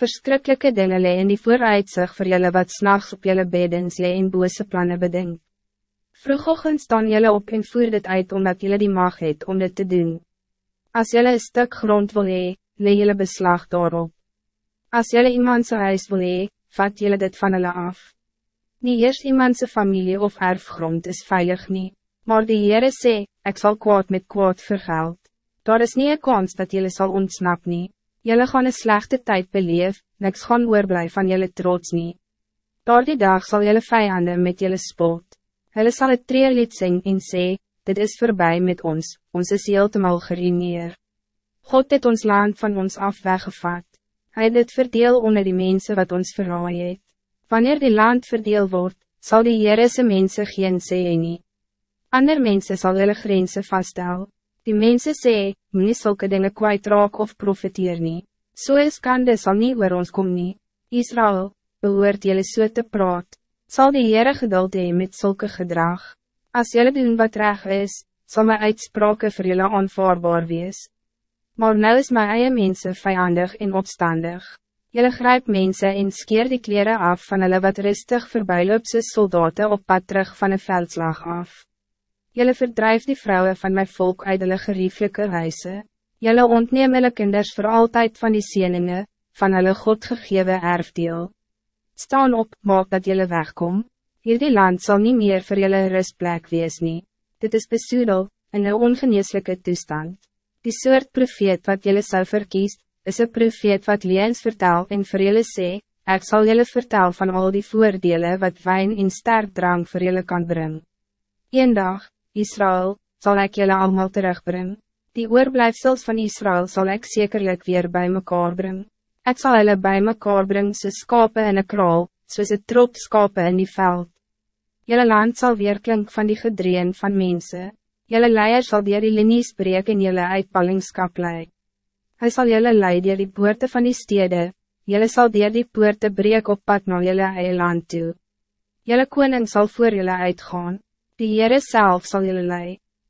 Verschrikkelijke dingen lee in die vooruitzicht voor jullie wat s'nachts op jullie bedens lee en bose plannen bedenkt. Vroegochtend staan jullie op en voer dit uit omdat jullie die mag het om dit te doen. Als jullie een stuk grond wil hee, lee jullie beslag daarop. Als jullie iemand zijn huis wil hee, vat jullie dit van hulle af. Niet eerst iemand zijn familie of erfgrond is veilig niet, maar die Heere sê, ik zal kwaad met kwaad vergeld. Daar is niet een kans dat jullie zal ontsnap nie. Jullie gaan een slechte tijd beleef, niks gaan oorblij van jullie trots nie. Daar die dag zal jullie vijanden met jullie spot. Hulle sal het treelied sing en sê, dit is voorbij met ons, ons is heeltemal gerineer. God het ons land van ons af weggevat. Hij het dit verdeel onder die mensen wat ons verraai het. Wanneer die land verdeel wordt, zal die Heerese mensen geen sê nie. Ander mensen zal hulle grenzen vaststel. Die mensen sê, nie sulke dinge kwijtraak of profiteer nie. So is kande sal nie oor ons kom nie. Israël, behoort jullie so te praat, zal die Heere geduld hee met zulke gedrag. Als jullie doen wat reg is, zal mijn uitspraken voor jullie aanvaarbaar wees. Maar nou is mijn eie mensen vijandig en opstandig. Jullie grijp mensen en skeer die kleren af van hulle wat rustig voorbijloopse soldaten op pad terug van een veldslag af. Jullie verdrijf die vrouwen van mijn volk uit hulle gerieflijke huise. Jullie ontneem hulle kinders voor altijd van die sieningen, van hulle godgegeven erfdeel. Staan op, maak dat jullie wegkom. Hierdie land zal niet meer voor jullie rustplek wees nie. Dit is besoedel, in een ongeneeslijke toestand. Die soort profeet wat jullie zou verkies, is een profeet wat liens vertel en vir jullie sê, ek sal jullie vertel van al die voordelen wat wijn en sterk drank voor jullie kan brengen. Een dag, Israël, zal ik jullie allemaal terugbrengen. Die oorblijfsels van Israël zal ik zekerlijk weer bij mekaar brengen. Ik zal hulle bij mekaar brengen soos skape in een kraal, soos een trop skape in die veld. Jelle land zal weer klink van die gedreen van mensen. Jelle leier zal dier die linies breek en jelle uitpallingskap lei. Hij zal jelle lei dier die poorte van die stede, jelle zal dier die poorte breek op pad na jelle eie land toe. Jelle koning zal voor jelle uitgaan, die Heere self zal jelle lei.